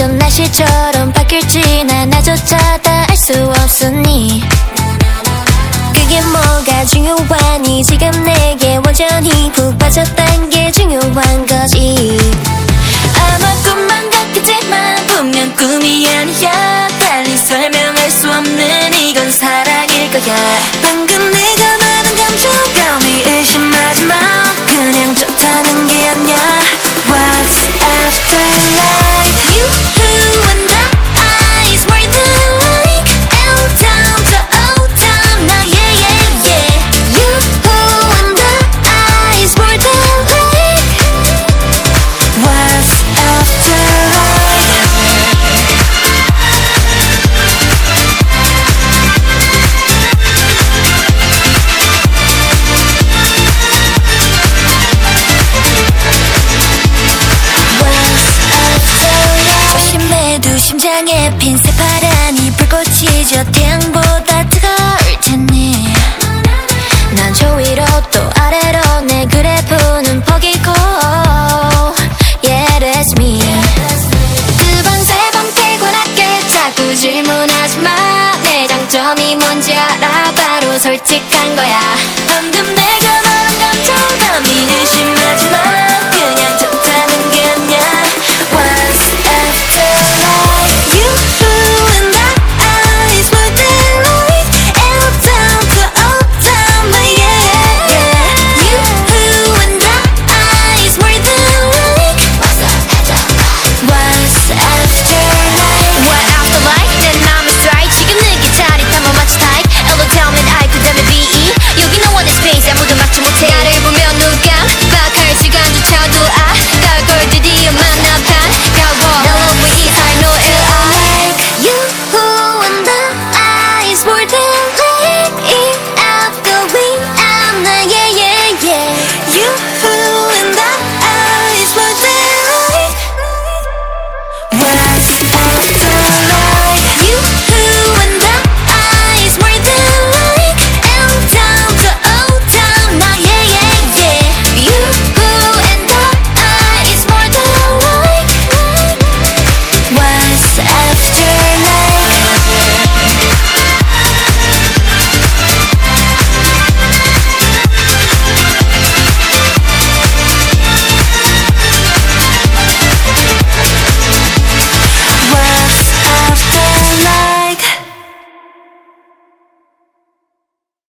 어떤 날씨처럼 바뀔지 난 나조차 다 알 수 없으니. 그게 뭐가 중요하니 지금 내게 완전히 푹 빠졌단 게 중요한 거지. 아마 꿈만 같겠지만 분명 꿈이 아니야 심장에 핀 새 파란이 불꽃이 저 태양보다 뜨거울 테니 난저 위로 또 아래로 내 그래프는 포기고 Yeah that's me. 두번세번 피곤하게 자꾸 질문하지 마 내 장점이 뭔지 알아? 바로 솔직한 거야